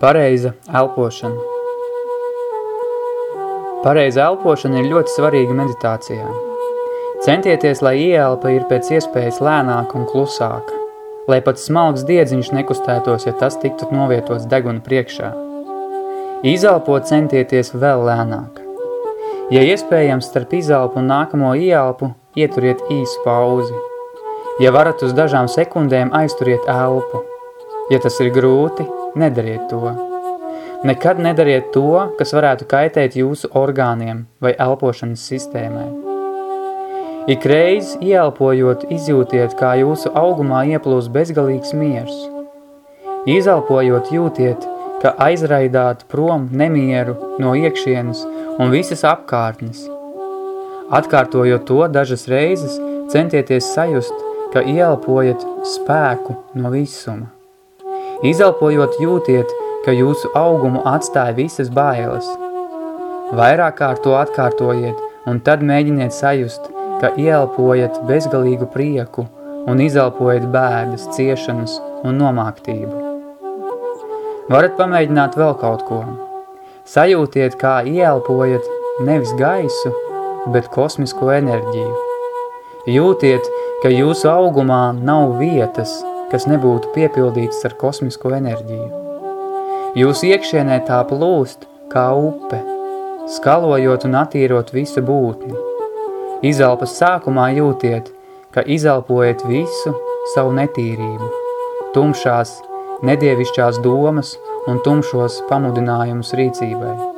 Pareiza elpošana Pareiza elpošana ir ļoti svarīga meditācijā. Centieties, lai ieelpa ir pēc iespējas lēnāka un klusāka, lai pat smalks diedziņš nekustētos, ja tas tiktu novietots deguna priekšā. Izelpot centieties vēl lēnāk. Ja iespējams starp izelpu un nākamo ieelpu, ieturiet īsu pauzi. Ja varat uz dažām sekundēm aizturiet elpu. Ja tas ir grūti, nedariet to. Nekad nedariet to, kas varētu kaitēt jūsu orgāniem vai elpošanas sistēmai. Ikreiz ieelpojot, izjūtiet, kā jūsu augumā ieplūs bezgalīgs miers. Izelpojot, jūtiet, ka aizraidāt prom nemieru no iekšienes un visas apkārtnes. Atkārtojot to dažas reizes, centieties sajust, ka ieelpojat spēku no visuma. Izelpojot jūtiet, ka jūsu augumu atstāja visas bailes. Vairāk kārt to atkārtojiet, un tad mēģiniet sajust, ka ieelpojat bezgalīgu prieku un izelpojat bēdas, ciešanas un nomāktību. Varat pamēģināt vēl kaut ko. Sajūtiet, kā ieelpojat nevis gaisu, bet kosmisko enerģiju. Jūtiet, ka jūsu augumā nav vietas, kas nebūtu piepildīts ar kosmisko enerģiju. Jūs iekšienē tā plūst kā upe, skalojot un attīrot visu būtni. Izelpas sākumā jūtiet, ka izelpojat visu savu netīrību, tumšās, nedievišķās domas un tumšos pamudinājumus rīcībai.